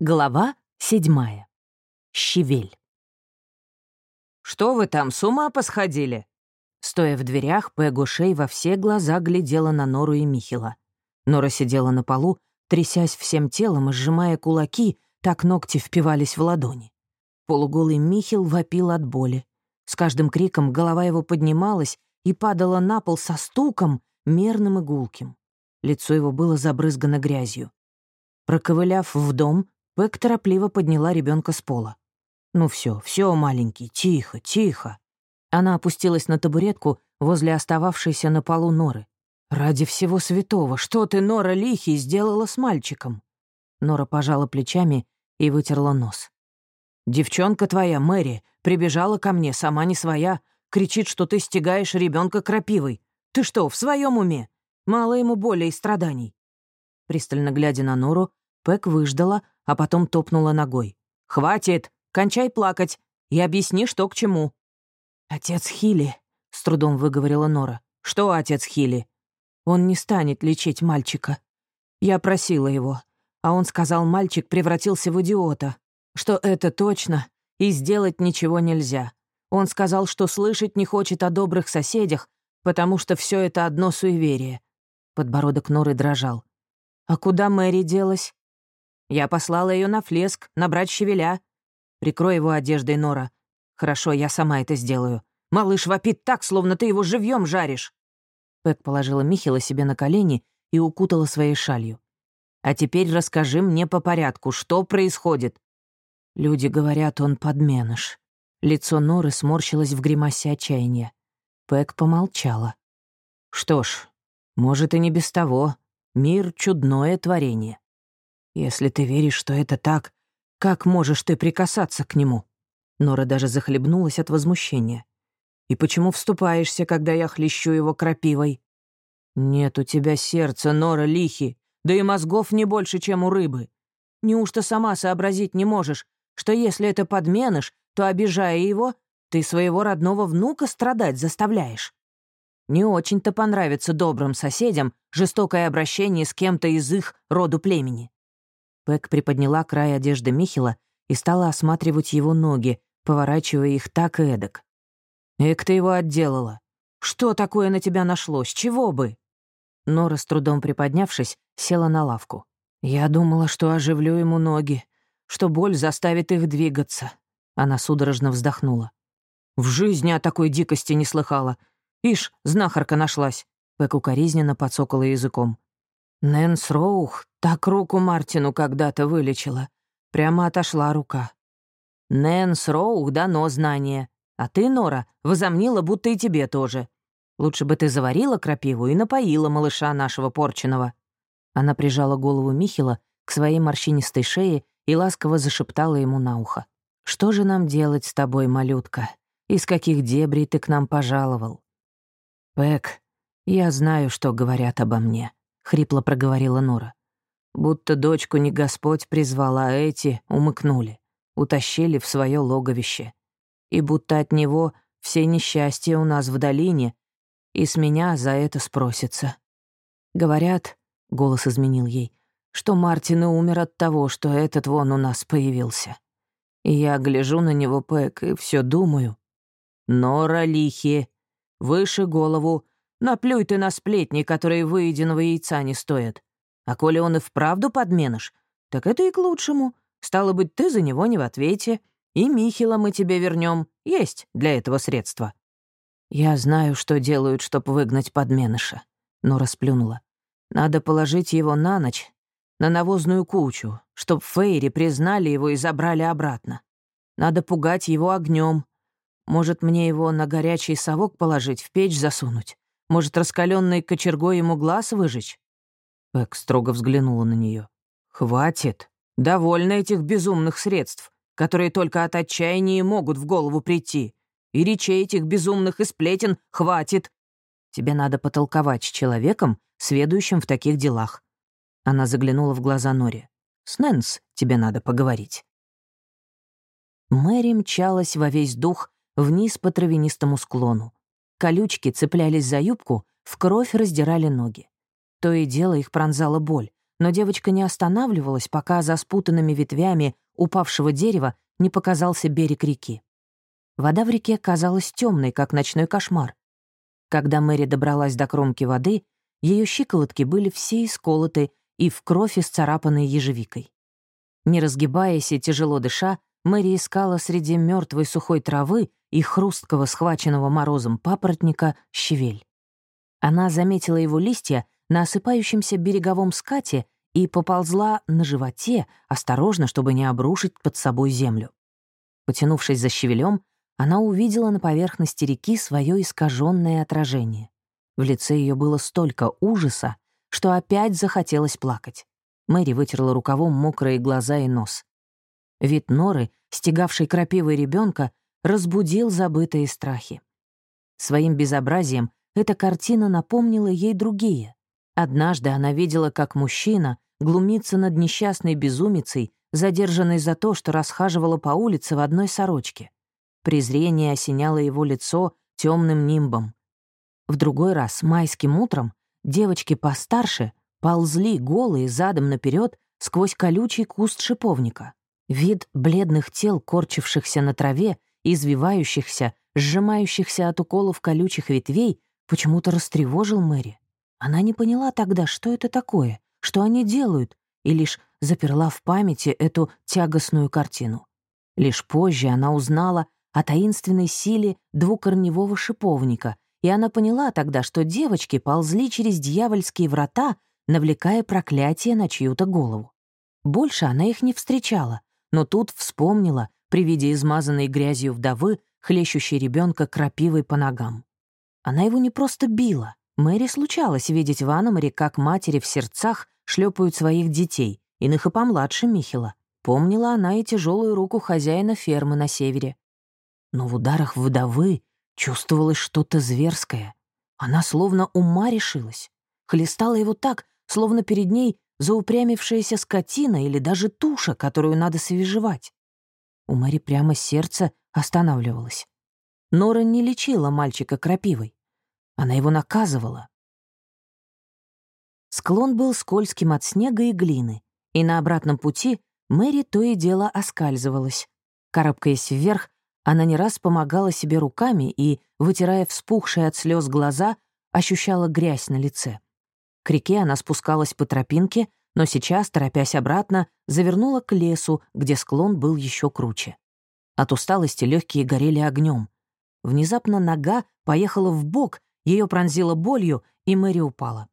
Глава седьмая. Щевель. «Что вы там, с ума посходили?» Стоя в дверях, Пегу Шей во все глаза глядела на Нору и Михила. Нора сидела на полу, трясясь всем телом и сжимая кулаки, так ногти впивались в ладони. Полуголый Михил вопил от боли. С каждым криком голова его поднималась и падала на пол со стуком, мерным и гулким. Лицо его было забрызгано грязью. Проковыляв в дом, Пэк торопливо подняла ребенка с пола. «Ну все, все, маленький, тихо, тихо». Она опустилась на табуретку возле остававшейся на полу норы. «Ради всего святого, что ты, Нора Лихий, сделала с мальчиком?» Нора пожала плечами и вытерла нос. «Девчонка твоя, Мэри, прибежала ко мне, сама не своя, кричит, что ты стягаешь ребенка крапивой. Ты что, в своем уме? Мало ему боли и страданий». Пристально глядя на Нору, Пэк выждала, а потом топнула ногой. «Хватит! Кончай плакать и объясни, что к чему». «Отец Хили», — с трудом выговорила Нора. «Что отец Хили?» «Он не станет лечить мальчика. Я просила его, а он сказал, мальчик превратился в идиота, что это точно, и сделать ничего нельзя. Он сказал, что слышать не хочет о добрых соседях, потому что все это одно суеверие». Подбородок Норы дрожал. «А куда Мэри делась?» Я послала ее на флеск, набрать щавеля. Прикрой его одеждой, Нора. Хорошо, я сама это сделаю. Малыш вопит так, словно ты его живьем жаришь. Пэк положила Михила себе на колени и укутала своей шалью. «А теперь расскажи мне по порядку, что происходит?» Люди говорят, он подменыш. Лицо Норы сморщилось в гримасе отчаяния. Пэк помолчала. «Что ж, может, и не без того. Мир — чудное творение. Если ты веришь, что это так, как можешь ты прикасаться к нему?» Нора даже захлебнулась от возмущения. «И почему вступаешься, когда я хлещу его крапивой?» «Нет у тебя сердца, Нора Лихи, да и мозгов не больше, чем у рыбы. Неужто сама сообразить не можешь, что если это подменыш, то, обижая его, ты своего родного внука страдать заставляешь?» Не очень-то понравится добрым соседям жестокое обращение с кем-то из их роду племени. Пэк приподняла край одежды Михила и стала осматривать его ноги, поворачивая их так и эдак. «Эк, ты его отделала. Что такое на тебя нашло? С чего бы?» Нора, с трудом приподнявшись, села на лавку. «Я думала, что оживлю ему ноги, что боль заставит их двигаться». Она судорожно вздохнула. «В жизни о такой дикости не слыхала. Ишь, знахарка нашлась». Пэк укоризненно подсокала языком. Нэнс Роух так руку Мартину когда-то вылечила. Прямо отошла рука. Нэнс Роух дано знание. А ты, Нора, возомнила, будто и тебе тоже. Лучше бы ты заварила крапиву и напоила малыша нашего порченого. Она прижала голову Михила к своей морщинистой шее и ласково зашептала ему на ухо. «Что же нам делать с тобой, малютка? Из каких дебрей ты к нам пожаловал?» «Пэк, я знаю, что говорят обо мне хрипло проговорила Нора. Будто дочку не Господь призвал, а эти умыкнули, утащили в свое логовище. И будто от него все несчастья у нас в долине, и с меня за это спросится. Говорят, — голос изменил ей, — что Мартин и умер от того, что этот вон у нас появился. И я гляжу на него, Пэк, и все думаю. Нора лихи, выше голову, Наплюй ты на сплетни, которые выеденного яйца не стоят. А коли он и вправду подменыш, так это и к лучшему. Стало быть, ты за него не в ответе, и Михила мы тебе вернем. Есть для этого средства. Я знаю, что делают, чтоб выгнать подменыша. Но расплюнула. Надо положить его на ночь, на навозную кучу, чтоб Фейри признали его и забрали обратно. Надо пугать его огнем. Может, мне его на горячий совок положить, в печь засунуть? Может, раскаленной кочергой ему глаз выжечь?» Пэк строго взглянула на нее. «Хватит. Довольно этих безумных средств, которые только от отчаяния могут в голову прийти. И речей этих безумных и сплетен хватит. Тебе надо потолковать с человеком, сведущим в таких делах». Она заглянула в глаза Нори. «С Нэнс тебе надо поговорить». Мэри мчалась во весь дух вниз по травянистому склону. Колючки цеплялись за юбку, в кровь раздирали ноги. То и дело их пронзала боль, но девочка не останавливалась, пока за спутанными ветвями упавшего дерева не показался берег реки. Вода в реке казалась темной, как ночной кошмар. Когда Мэри добралась до кромки воды, ее щиколотки были все исколоты и в кровь исцарапанной ежевикой. Не разгибаясь и тяжело дыша, Мэри искала среди мертвой сухой травы и хрусткого схваченного морозом папоротника щавель. Она заметила его листья на осыпающемся береговом скате и поползла на животе, осторожно, чтобы не обрушить под собой землю. Потянувшись за щавелем, она увидела на поверхности реки свое искаженное отражение. В лице ее было столько ужаса, что опять захотелось плакать. Мэри вытерла рукавом мокрые глаза и нос. Вид норы, стегавшей крапивой ребенка, разбудил забытые страхи. Своим безобразием эта картина напомнила ей другие. Однажды она видела, как мужчина глумится над несчастной безумицей, задержанной за то, что расхаживала по улице в одной сорочке. Презрение осеняло его лицо темным нимбом. В другой раз, майским утром, девочки постарше ползли голые задом наперед сквозь колючий куст шиповника. Вид бледных тел, корчившихся на траве, извивающихся, сжимающихся от уколов колючих ветвей, почему-то растревожил Мэри. Она не поняла тогда, что это такое, что они делают, и лишь заперла в памяти эту тягостную картину. Лишь позже она узнала о таинственной силе двукорневого шиповника, и она поняла тогда, что девочки ползли через дьявольские врата, навлекая проклятие на чью-то голову. Больше она их не встречала, но тут вспомнила, при виде измазанной грязью вдовы, хлещущей ребенка крапивой по ногам. Она его не просто била. Мэри случалось видеть в Аномаре, как матери в сердцах шлепают своих детей, иных и помладше Михила. Помнила она и тяжелую руку хозяина фермы на севере. Но в ударах вдовы чувствовалось что-то зверское. Она словно ума решилась. Хлестала его так, словно перед ней заупрямившаяся скотина или даже туша, которую надо свежевать. У Мэри прямо сердце останавливалось. Нора не лечила мальчика крапивой. Она его наказывала. Склон был скользким от снега и глины, и на обратном пути Мэри то и дело оскальзывалась. Карабкаясь вверх, она не раз помогала себе руками и, вытирая вспухшие от слез глаза, ощущала грязь на лице. К реке она спускалась по тропинке, но сейчас, торопясь обратно, завернула к лесу, где склон был еще круче. От усталости легкие горели огнем. Внезапно нога поехала в бок, ее пронзила болью, и Мэри упала.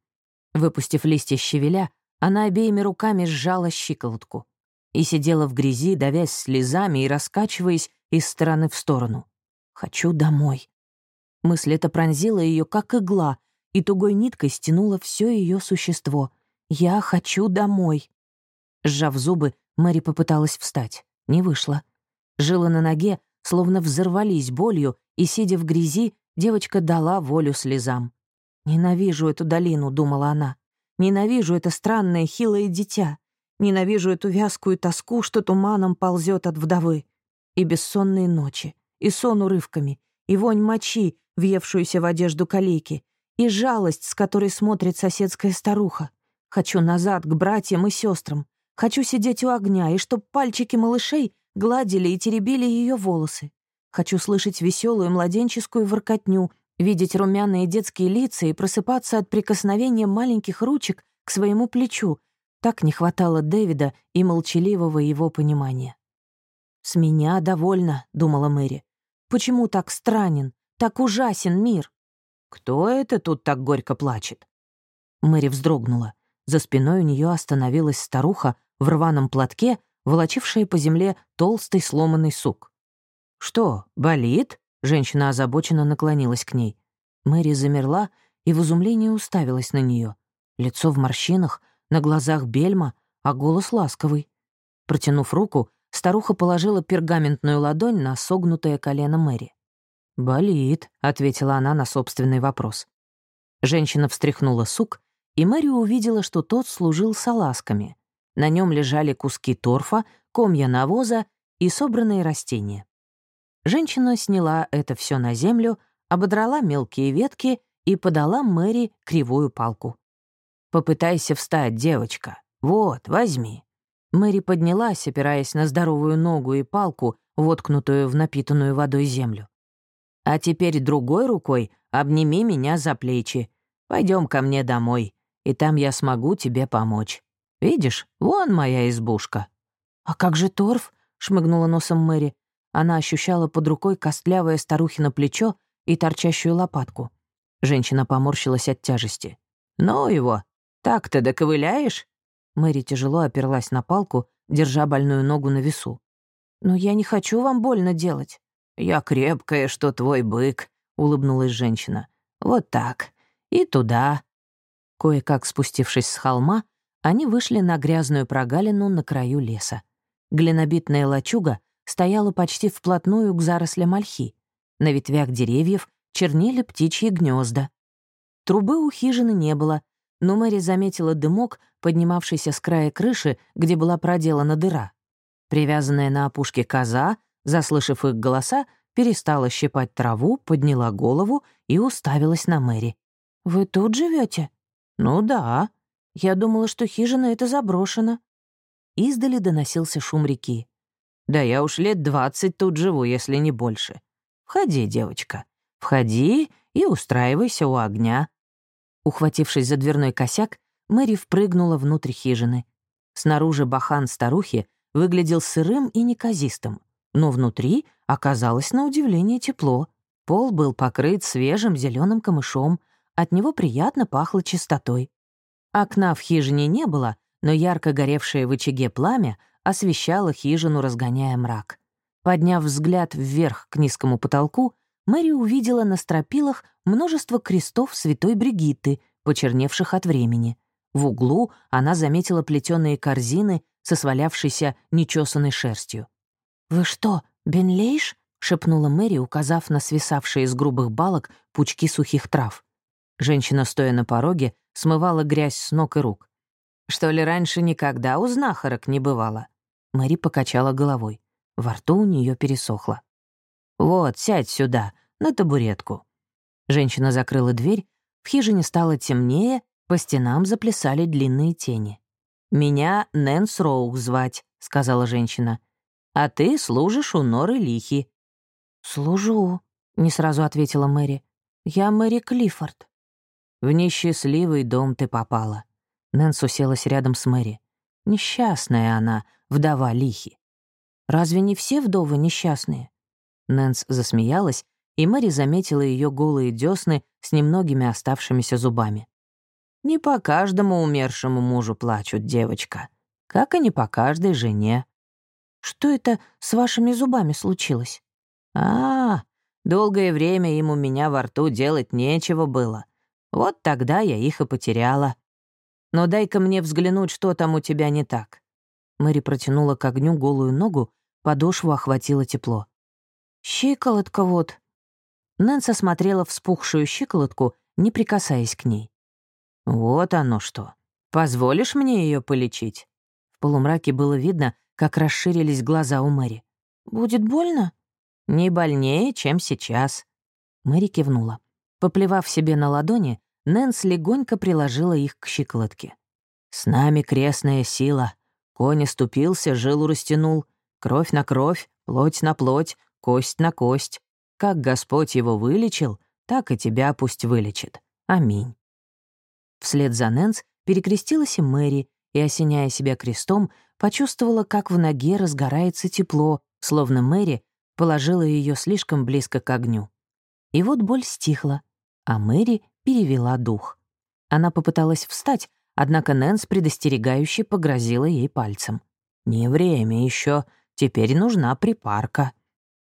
Выпустив листья щавеля, она обеими руками сжала щиколотку и сидела в грязи, давясь слезами и раскачиваясь из стороны в сторону. «Хочу домой». Мысль эта пронзила ее, как игла, и тугой ниткой стянула все ее существо. «Я хочу домой». Сжав зубы, Мэри попыталась встать. Не вышло. Жила на ноге, словно взорвались болью, и, сидя в грязи, девочка дала волю слезам. «Ненавижу эту долину», — думала она. «Ненавижу это странное, хилое дитя. Ненавижу эту вязкую тоску, что туманом ползет от вдовы. И бессонные ночи, и сон урывками, и вонь мочи, въевшуюся в одежду калеки, и жалость, с которой смотрит соседская старуха. Хочу назад, к братьям и сестрам. Хочу сидеть у огня, и чтоб пальчики малышей гладили и теребили ее волосы. Хочу слышать веселую младенческую воркотню, видеть румяные детские лица и просыпаться от прикосновения маленьких ручек к своему плечу. Так не хватало Дэвида и молчаливого его понимания. «С меня довольно», — думала Мэри. «Почему так странен, так ужасен мир?» «Кто это тут так горько плачет?» Мэри вздрогнула. За спиной у нее остановилась старуха в рваном платке, волочившая по земле толстый сломанный сук. «Что, болит?» — женщина озабоченно наклонилась к ней. Мэри замерла и в изумлении уставилась на нее. Лицо в морщинах, на глазах бельма, а голос ласковый. Протянув руку, старуха положила пергаментную ладонь на согнутое колено Мэри. «Болит», — ответила она на собственный вопрос. Женщина встряхнула сук, и Мэри увидела, что тот служил салазками. На нем лежали куски торфа, комья навоза и собранные растения. Женщина сняла это все на землю, ободрала мелкие ветки и подала Мэри кривую палку. «Попытайся встать, девочка. Вот, возьми». Мэри поднялась, опираясь на здоровую ногу и палку, воткнутую в напитанную водой землю. «А теперь другой рукой обними меня за плечи. Пойдем ко мне домой, и там я смогу тебе помочь. Видишь, вон моя избушка». «А как же торф?» — шмыгнула носом Мэри. Она ощущала под рукой костлявое старухино плечо и торчащую лопатку. Женщина поморщилась от тяжести. «Ну его, так ты доковыляешь?» Мэри тяжело оперлась на палку, держа больную ногу на весу. «Но я не хочу вам больно делать». «Я крепкая, что твой бык», — улыбнулась женщина. «Вот так. И туда». Кое-как спустившись с холма, они вышли на грязную прогалину на краю леса. Глинобитная лачуга стояла почти вплотную к зарослям ольхи. На ветвях деревьев чернели птичьи гнезда. Трубы у хижины не было, но Мэри заметила дымок, поднимавшийся с края крыши, где была проделана дыра. Привязанная на опушке коза, заслышав их голоса, перестала щипать траву, подняла голову и уставилась на Мэри. «Вы тут живете? «Ну да. Я думала, что хижина эта заброшена». Издали доносился шум реки. «Да я уж лет двадцать тут живу, если не больше. Входи, девочка. Входи и устраивайся у огня». Ухватившись за дверной косяк, Мэри впрыгнула внутрь хижины. Снаружи бахан старухи выглядел сырым и неказистым, но внутри оказалось на удивление тепло. Пол был покрыт свежим зеленым камышом, от него приятно пахло чистотой. Окна в хижине не было, но ярко горевшее в очаге пламя освещало хижину, разгоняя мрак. Подняв взгляд вверх к низкому потолку, Мэри увидела на стропилах множество крестов святой Бригитты, почерневших от времени. В углу она заметила плетеные корзины со свалявшейся нечесанной шерстью. «Вы что, Бенлейш?» — шепнула Мэри, указав на свисавшие из грубых балок пучки сухих трав. Женщина, стоя на пороге, смывала грязь с ног и рук. «Что ли, раньше никогда у знахарок не бывало?» Мэри покачала головой. Во рту у нее пересохло. «Вот, сядь сюда, на табуретку». Женщина закрыла дверь, в хижине стало темнее, по стенам заплясали длинные тени. «Меня Нэнс Роук звать», — сказала женщина. «А ты служишь у Норы Лихи». «Служу», — не сразу ответила Мэри. «Я Мэри Клиффорд». «В несчастливый дом ты попала». Нэнс уселась рядом с Мэри. «Несчастная она, вдова Лихи». «Разве не все вдовы несчастные?» Нэнс засмеялась, и Мэри заметила ее голые десны с немногими оставшимися зубами. «Не по каждому умершему мужу плачут, девочка, как и не по каждой жене». «Что это с вашими зубами случилось?» «А, долгое время им у меня во рту делать нечего было. Вот тогда я их и потеряла. Но дай-ка мне взглянуть, что там у тебя не так». Мэри протянула к огню голую ногу, подошву охватило тепло. «Щиколотка вот». Нэнс осмотрела вспухшую щиколотку, не прикасаясь к ней. «Вот оно что. Позволишь мне ее полечить?» В полумраке было видно, как расширились глаза у Мэри. «Будет больно?» «Не больнее, чем сейчас». Мэри кивнула. Поплевав себе на ладони, Нэнс легонько приложила их к щиколотке. «С нами крестная сила. Конь оступился, жилу растянул. Кровь на кровь, плоть на плоть, кость на кость. Как Господь его вылечил, так и тебя пусть вылечит. Аминь». Вслед за Нэнс перекрестилась и Мэри, и, осеняя себя крестом, почувствовала, как в ноге разгорается тепло, словно Мэри положила ее слишком близко к огню. И вот боль стихла, а Мэри перевела дух. Она попыталась встать, однако Нэнс предостерегающе погрозила ей пальцем. «Не время еще, теперь нужна припарка».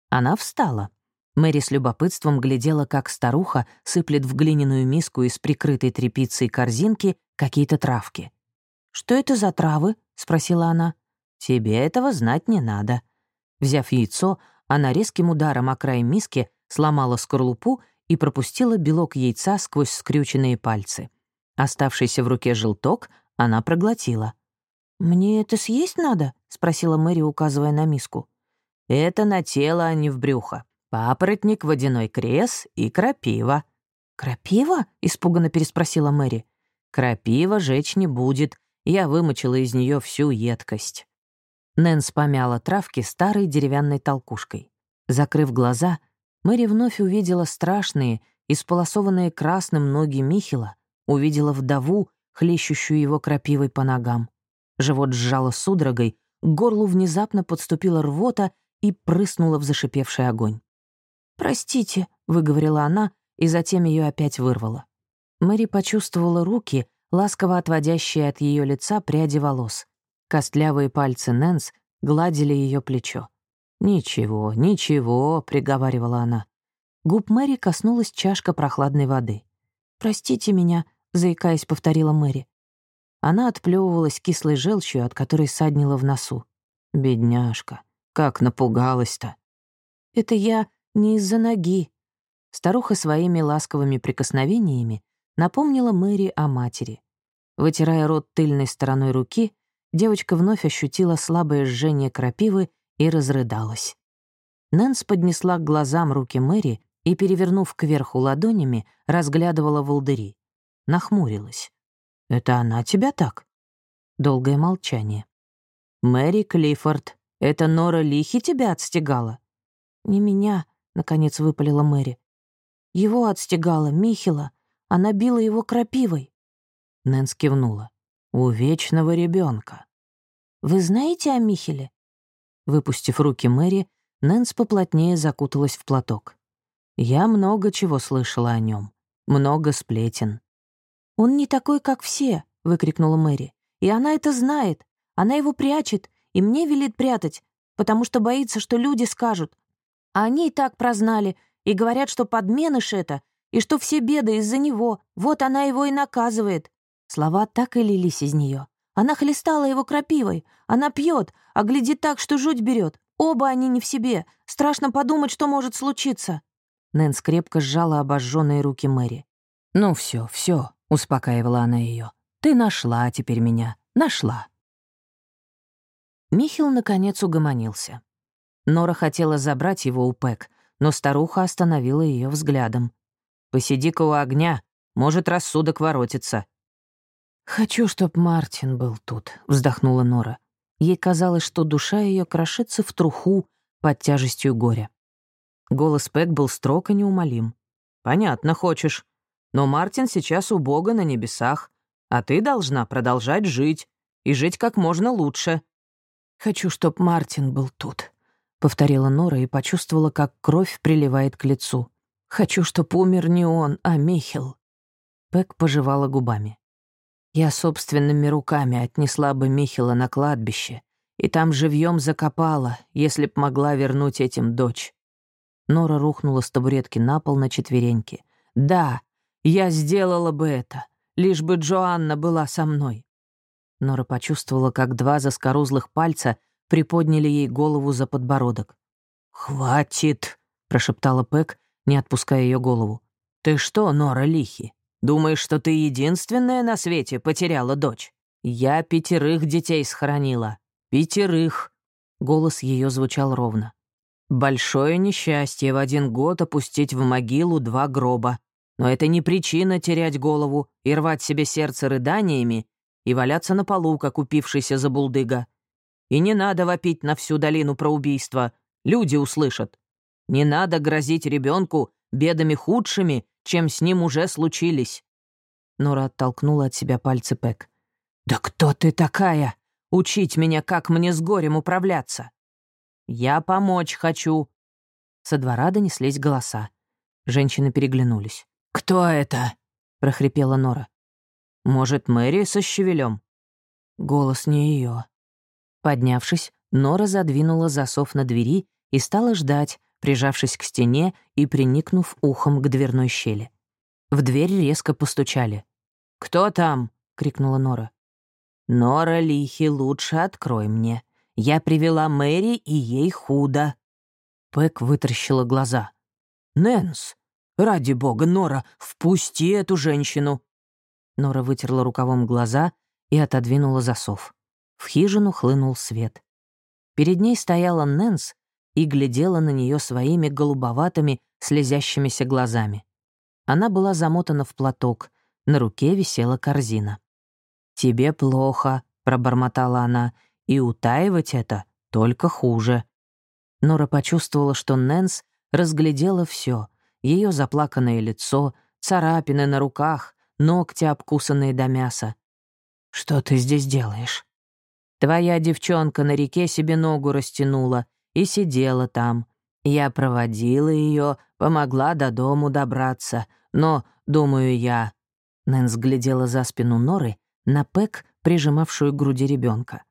Она встала. Мэри с любопытством глядела, как старуха сыплет в глиняную миску из прикрытой тряпицей корзинки какие-то травки. «Что это за травы?» — спросила она. «Тебе этого знать не надо». Взяв яйцо, она резким ударом о край миски сломала скорлупу и пропустила белок яйца сквозь скрюченные пальцы. Оставшийся в руке желток она проглотила. «Мне это съесть надо?» — спросила Мэри, указывая на миску. «Это на тело, а не в брюхо. Папоротник, водяной крес и крапива». «Крапива?» — испуганно переспросила Мэри. «Крапива жечь не будет. я вымочила из нее всю едкость. Нэнс помяла травки старой деревянной толкушкой. Закрыв глаза, Мэри вновь увидела страшные, исполосованные красным ноги Михила, увидела вдову, хлещущую его крапивой по ногам. Живот сжало судорогой, к горлу внезапно подступила рвота и прыснула в зашипевший огонь. «Простите», — выговорила она, и затем ее опять вырвало. Мэри почувствовала руки, ласково отводящие от ее лица пряди волос. Костлявые пальцы Нэнс гладили ее плечо. «Ничего, ничего», — приговаривала она. Губ Мэри коснулась чашка прохладной воды. «Простите меня», — заикаясь, повторила Мэри. Она отплевывалась кислой желчью, от которой саднила в носу. «Бедняжка, как напугалась-то!» «Это я не из-за ноги». Старуха своими ласковыми прикосновениями напомнила Мэри о матери. Вытирая рот тыльной стороной руки, девочка вновь ощутила слабое жжение крапивы и разрыдалась. Нэнс поднесла к глазам руки Мэри и, перевернув кверху ладонями, разглядывала волдыри. Нахмурилась. «Это она тебя так?» Долгое молчание. «Мэри Клиффорд, это Нора Лихи тебя отстегала?» «Не меня», — наконец выпалила Мэри. «Его отстегала, Михила. Она била его крапивой». Нэнс кивнула. «У вечного ребенка. «Вы знаете о Михеле?» Выпустив руки Мэри, Нэнс поплотнее закуталась в платок. «Я много чего слышала о нем, много сплетен. «Он не такой, как все!» — выкрикнула Мэри. «И она это знает. Она его прячет, и мне велит прятать, потому что боится, что люди скажут. А они и так прознали, и говорят, что подменыш это, и что все беды из-за него. Вот она его и наказывает». Слова так и лились из нее. Она хлестала его крапивой. Она пьет, а глядит так, что жуть берет. Оба они не в себе. Страшно подумать, что может случиться. Нэнс крепко сжала обожженные руки Мэри. «Ну все, все, успокаивала она ее. «Ты нашла теперь меня, нашла». Михил, наконец, угомонился. Нора хотела забрать его у Пэк, но старуха остановила ее взглядом. «Посиди-ка у огня, может, рассудок воротится». «Хочу, чтоб Мартин был тут», — вздохнула Нора. Ей казалось, что душа ее крошится в труху под тяжестью горя. Голос Пэк был строг и неумолим. «Понятно, хочешь. Но Мартин сейчас у Бога на небесах, а ты должна продолжать жить, и жить как можно лучше». «Хочу, чтоб Мартин был тут», — повторила Нора и почувствовала, как кровь приливает к лицу. «Хочу, чтоб умер не он, а Михел». Пэк пожевала губами. «Я собственными руками отнесла бы Михела на кладбище, и там живьем закопала, если б могла вернуть этим дочь». Нора рухнула с табуретки на пол на четвереньки. «Да, я сделала бы это, лишь бы Джоанна была со мной. Нора почувствовала, как два заскорузлых пальца приподняли ей голову за подбородок. «Хватит!» — прошептала Пэк, не отпуская ее голову. «Ты что, Нора Лихи, думаешь, что ты единственная на свете потеряла дочь? Я пятерых детей схоронила. Пятерых!» Голос ее звучал ровно. «Большое несчастье в один год опустить в могилу два гроба. Но это не причина терять голову и рвать себе сердце рыданиями и валяться на полу, как упившийся за булдыга. И не надо вопить на всю долину про убийство. Люди услышат. Не надо грозить ребенку бедами худшими, чем с ним уже случились. Нора оттолкнула от себя пальцы Пэк. «Да кто ты такая? Учить меня, как мне с горем управляться?» «Я помочь хочу». Со двора донеслись голоса. Женщины переглянулись. «Кто это?» — прохрипела Нора. «Может, Мэри со щавелем?» Голос не ее. Поднявшись, Нора задвинула засов на двери и стала ждать, прижавшись к стене и приникнув ухом к дверной щели. В дверь резко постучали. «Кто там?» — крикнула Нора. «Нора Лихи, лучше открой мне. Я привела Мэри, и ей худо». Пэк вытаращила глаза. «Нэнс, «Ради бога, Нора, впусти эту женщину!» Нора вытерла рукавом глаза и отодвинула засов. В хижину хлынул свет. Перед ней стояла Нэнс и глядела на нее своими голубоватыми, слезящимися глазами. Она была замотана в платок, на руке висела корзина. «Тебе плохо», — пробормотала она, «и утаивать это только хуже». Нора почувствовала, что Нэнс разглядела все: ее заплаканное лицо, царапины на руках, ногти, обкусанные до мяса. «Что ты здесь делаешь?» «Твоя девчонка на реке себе ногу растянула и сидела там. Я проводила ее, помогла до дому добраться, но, думаю я...» Нэнс глядела за спину Норы на Пэк, прижимавшую к груди ребенка.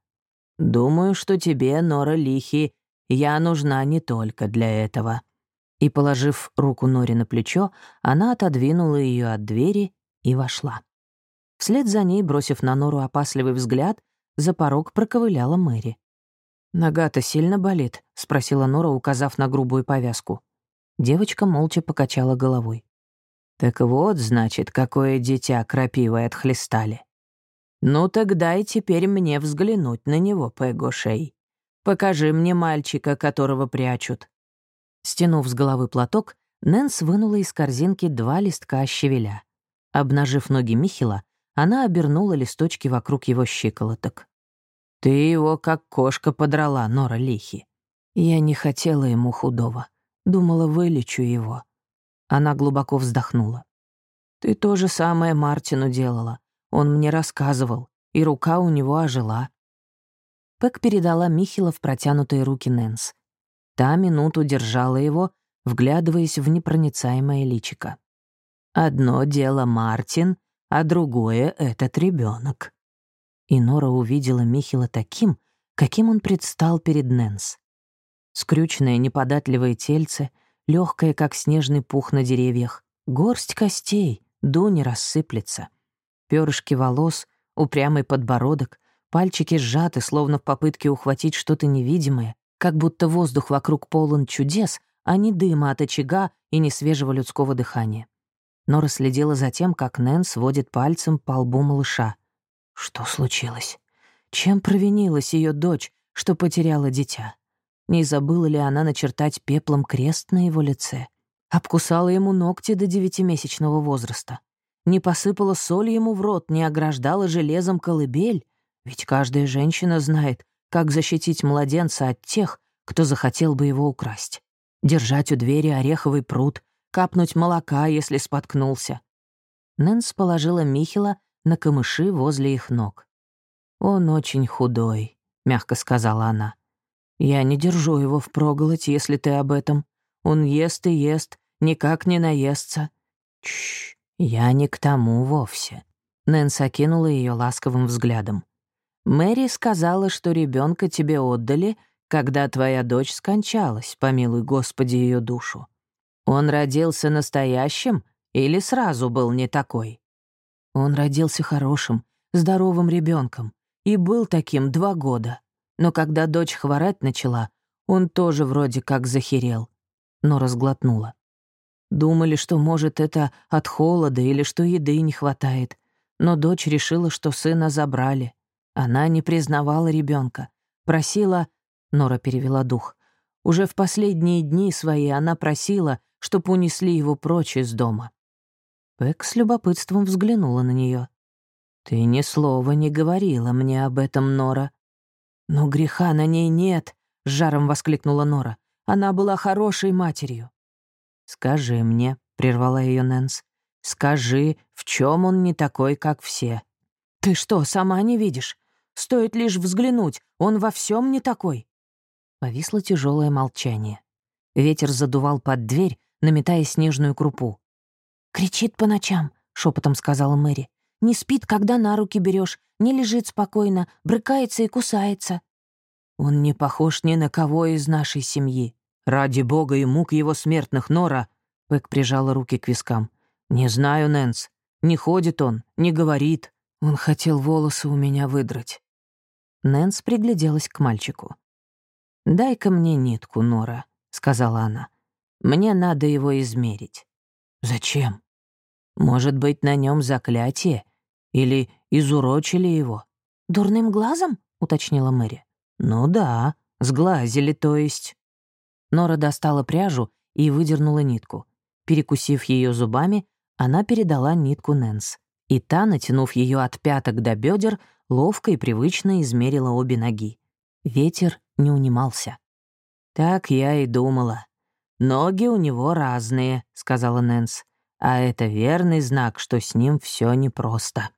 «Думаю, что тебе, Нора Лихи, я нужна не только для этого». И, положив руку Нори на плечо, она отодвинула ее от двери и вошла. Вслед за ней, бросив на Нору опасливый взгляд, за порог проковыляла Мэри. «Нога-то сильно болит?» — спросила Нора, указав на грубую повязку. Девочка молча покачала головой. «Так вот, значит, какое дитя крапивой отхлестали. Ну так дай теперь мне взглянуть на него, Пэго Шей. Покажи мне мальчика, которого прячут». Стянув с головы платок, Нэнс вынула из корзинки два листка щавеля. Обнажив ноги Михила, она обернула листочки вокруг его щиколоток. «Ты его как кошка подрала, Нора Лихи. Я не хотела ему худого. Думала, вылечу его». Она глубоко вздохнула. «Ты то же самое Мартину делала. Он мне рассказывал, и рука у него ожила». Пэк передала Михила в протянутые руки Нэнс. Та минуту держала его, вглядываясь в непроницаемое личико. «Одно дело Мартин, а другое — этот ребенок. И Нора увидела Михила таким, каким он предстал перед Нэнс. Скрюченное неподатливое тельце, легкое, как снежный пух на деревьях, горсть костей, дуни рассыплется. Перышки волос, упрямый подбородок, пальчики сжаты, словно в попытке ухватить что-то невидимое, как будто воздух вокруг полон чудес, а не дыма от очага и не свежего людского дыхания. Нора следила за тем, как Нэн сводит пальцем по лбу малыша. Что случилось? Чем провинилась ее дочь, что потеряла дитя? Не забыла ли она начертать пеплом крест на его лице? Обкусала ему ногти до девятимесячного возраста? Не посыпала соль ему в рот, не ограждала железом колыбель? Ведь каждая женщина знает, как защитить младенца от тех, кто захотел бы его украсть. Держать у двери ореховый пруд, капнуть молока, если споткнулся. Нэнс положила Михила на камыши возле их ног. «Он очень худой», — мягко сказала она. «Я не держу его впроголодь, если ты об этом. Он ест и ест, никак не наестся». «Чш, я не к тому вовсе». Нэнс окинула ее ласковым взглядом. Мэри сказала, что ребенка тебе отдали, когда твоя дочь скончалась, помилуй Господи ее душу. Он родился настоящим или сразу был не такой? Он родился хорошим, здоровым ребенком и был таким два года. Но когда дочь хворать начала, он тоже вроде как захерел, но разглотнула. Думали, что, может, это от холода или что еды не хватает, но дочь решила, что сына забрали. Она не признавала ребенка, просила... Нора перевела дух. Уже в последние дни свои она просила, чтоб унесли его прочь из дома. Пэк с любопытством взглянула на нее. «Ты ни слова не говорила мне об этом, Нора». «Но греха на ней нет», — жаром воскликнула Нора. «Она была хорошей матерью». «Скажи мне», — прервала ее Нэнс, — «скажи, в чем он не такой, как все?» «Ты что, сама не видишь? Стоит лишь взглянуть, он во всем не такой». Повисло тяжелое молчание. Ветер задувал под дверь, наметая снежную крупу. «Кричит по ночам», — шепотом сказала Мэри. «Не спит, когда на руки берешь, не лежит спокойно, брыкается и кусается». «Он не похож ни на кого из нашей семьи. Ради бога и мук его смертных, Нора!» Пэк прижала руки к вискам. «Не знаю, Нэнс. Не ходит он, не говорит. Он хотел волосы у меня выдрать. Нэнс пригляделась к мальчику. «Дай-ка мне нитку, Нора», — сказала она. «Мне надо его измерить». «Зачем?» «Может быть, на нем заклятие? Или изурочили его?» «Дурным глазом?» — уточнила Мэри. «Ну да, сглазили, то есть». Нора достала пряжу и выдернула нитку. Перекусив ее зубами, она передала нитку Нэнс. И та, натянув ее от пяток до бедер, ловко и привычно измерила обе ноги. Ветер не унимался. «Так я и думала. Ноги у него разные», — сказала Нэнс. «А это верный знак, что с ним все непросто».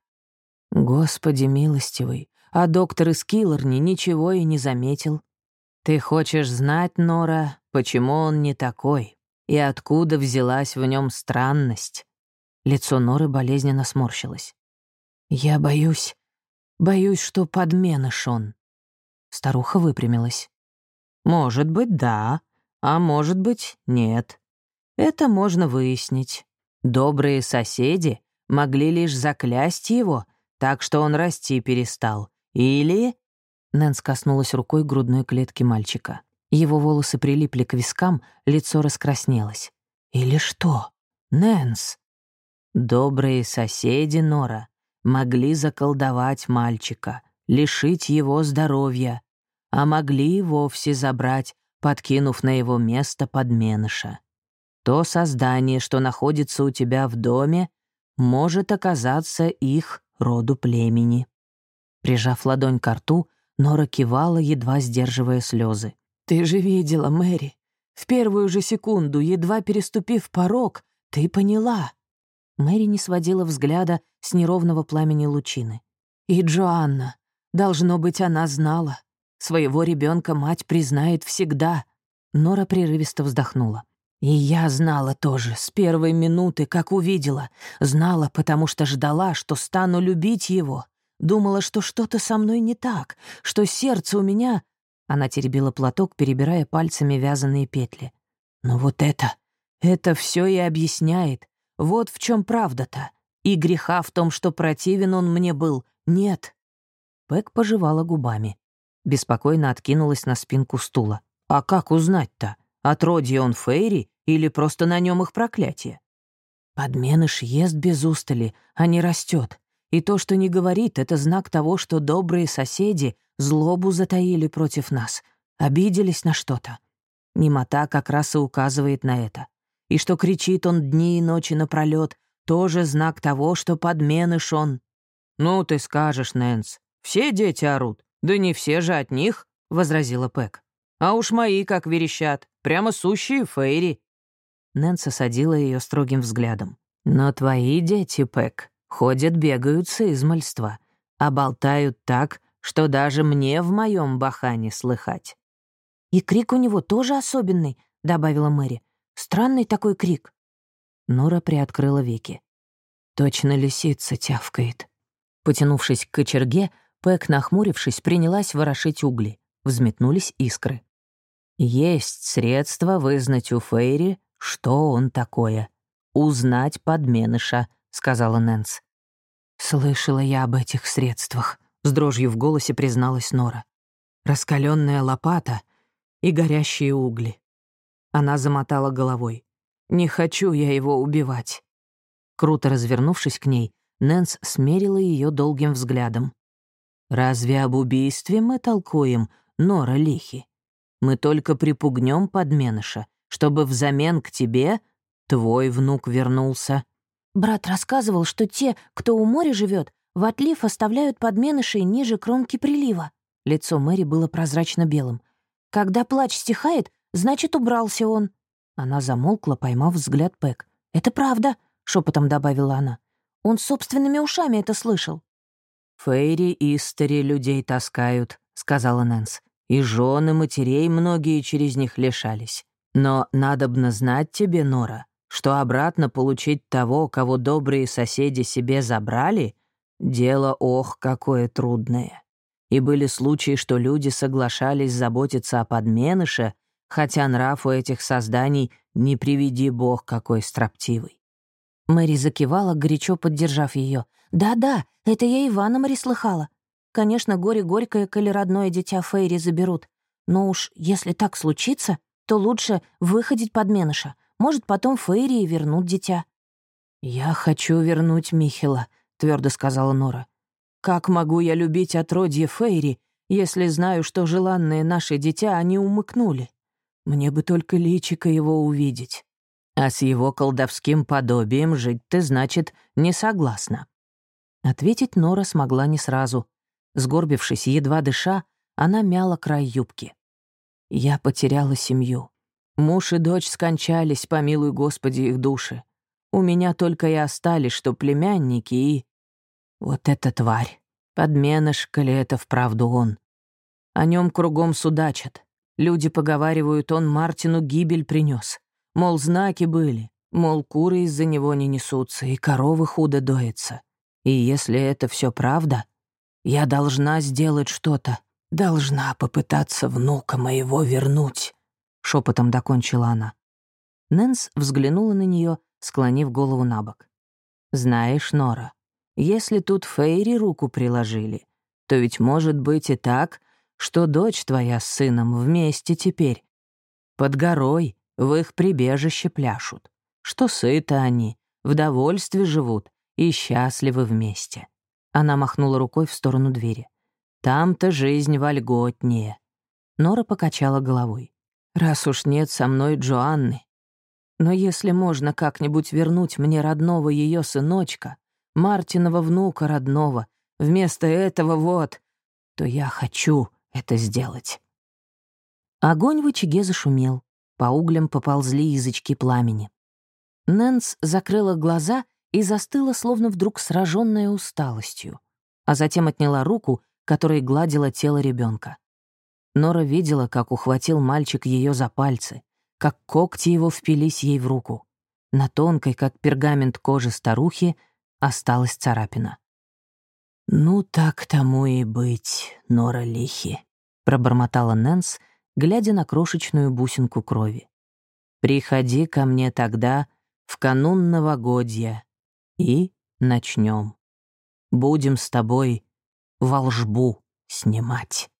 «Господи милостивый, а доктор из Киллорни ничего и не заметил. Ты хочешь знать, Нора, почему он не такой, и откуда взялась в нем странность?» Лицо Норы болезненно сморщилось. «Я боюсь, боюсь, что подменыш он». Старуха выпрямилась. «Может быть, да, а может быть, нет. Это можно выяснить. Добрые соседи могли лишь заклясть его, так что он расти перестал. Или...» Нэнс коснулась рукой грудной клетки мальчика. Его волосы прилипли к вискам, лицо раскраснелось. «Или что? Нэнс?» Добрые соседи Нора могли заколдовать мальчика, лишить его здоровья, а могли и вовсе забрать, подкинув на его место подменыша. То создание, что находится у тебя в доме, может оказаться их роду племени. Прижав ладонь к рту, Нора кивала, едва сдерживая слезы. «Ты же видела, Мэри. В первую же секунду, едва переступив порог, ты поняла». Мэри не сводила взгляда с неровного пламени лучины. «И Джоанна. Должно быть, она знала. Своего ребенка мать признает всегда». Нора прерывисто вздохнула. «И я знала тоже, с первой минуты, как увидела. Знала, потому что ждала, что стану любить его. Думала, что что-то со мной не так, что сердце у меня...» Она теребила платок, перебирая пальцами вязаные петли. «Но вот это... Это все и объясняет. Вот в чем правда-то. И греха в том, что противен он мне был, нет». Пэк пожевала губами. Беспокойно откинулась на спинку стула. «А как узнать-то? Отродье он Фейри или просто на нем их проклятие?» «Подменыш ест без устали, а не растет. И то, что не говорит, это знак того, что добрые соседи злобу затаили против нас, обиделись на что-то. Немота как раз и указывает на это. И что кричит он дни и ночи напролёт, тоже знак того, что подменыш он. «Ну, ты скажешь, Нэнс, все дети орут, да не все же от них», — возразила Пэк. «А уж мои как верещат, прямо сущие фейри». Нэнс осадила ее строгим взглядом. «Но твои дети, Пэк, Ходят, бегают с измальства, а болтают так, что даже мне в моем бахане слыхать. «И крик у него тоже особенный», — добавила Мэри. «Странный такой крик». Нора приоткрыла веки. Точно лисица тявкает. Потянувшись к кочерге, Пэк, нахмурившись, принялась ворошить угли. Взметнулись искры. Есть средство вызнать у Фейри, что он такое. Узнать подменыша, сказала Нэнс. «Слышала я об этих средствах», — с дрожью в голосе призналась Нора. «Раскаленная лопата и горящие угли». Она замотала головой. «Не хочу я его убивать». Круто развернувшись к ней, Нэнс смерила ее долгим взглядом. «Разве об убийстве мы толкуем, Нора Лихи? Мы только припугнем подменыша, чтобы взамен к тебе твой внук вернулся». Брат рассказывал, что те, кто у моря живет, в отлив оставляют подменышей ниже кромки прилива. Лицо Мэри было прозрачно белым. Когда плач стихает, значит, убрался он. Она замолкла, поймав взгляд Пэк. «Это правда», — шепотом добавила она. «Он собственными ушами это слышал». «Фейри и стари людей таскают», — сказала Нэнс. «И жены матерей многие через них лишались. Но надобно знать тебе, Нора, что обратно получить того, кого добрые соседи себе забрали, дело ох, какое трудное. И были случаи, что люди соглашались заботиться о подменыше, хотя нрав у этих созданий не приведи бог какой строптивый. Мэри закивала, горячо поддержав ее. «Да-да, это я Ивана Мэри слыхала. Конечно, горе горькое, коли родное дитя Фейри заберут. Но уж если так случится, то лучше выходить подменыша. Может, потом Фейри вернут дитя». «Я хочу вернуть Михела», — твердо сказала Нора. «Как могу я любить отродье Фейри, если знаю, что желанное наше дитя они умыкнули? Мне бы только личико его увидеть. А с его колдовским подобием жить ты, значит, не согласна». Ответить Нора смогла не сразу. Сгорбившись, едва дыша, она мяла край юбки. «Я потеряла семью. Муж и дочь скончались, помилуй Господи их души. У меня только и остались, что племянники и... Вот эта тварь. Подменыш, коли это вправду он. О нем кругом судачат. Люди поговаривают, он Мартину гибель принес. Мол, знаки были, мол, куры из-за него не несутся, и коровы худо доятся. И если это все правда, я должна сделать что-то, должна попытаться внука моего вернуть. Шепотом докончила она. Нэнс взглянула на нее, склонив голову на бок. «Знаешь, Нора, если тут Фейри руку приложили, то ведь может быть и так, что дочь твоя с сыном вместе теперь. Под горой в их прибежище пляшут, что сыты они, в довольстве живут и счастливы вместе». Она махнула рукой в сторону двери. «Там-то жизнь вольготнее». Нора покачала головой. «Раз уж нет со мной Джоанны, но если можно как-нибудь вернуть мне родного ее сыночка, Мартинова внука родного, вместо этого вот, то я хочу это сделать. Огонь в очаге зашумел, по углям поползли язычки пламени. Нэнс закрыла глаза и застыла, словно вдруг сраженная усталостью, а затем отняла руку, которой гладила тело ребенка. Нора видела, как ухватил мальчик ее за пальцы, как когти его впились ей в руку. На тонкой, как пергамент кожи старухи, осталась царапина. «Ну, так тому и быть, Нора Лихи», — пробормотала Нэнс, глядя на крошечную бусинку крови. «Приходи ко мне тогда, в канун новогодья, и начнем. Будем с тобой волжбу снимать».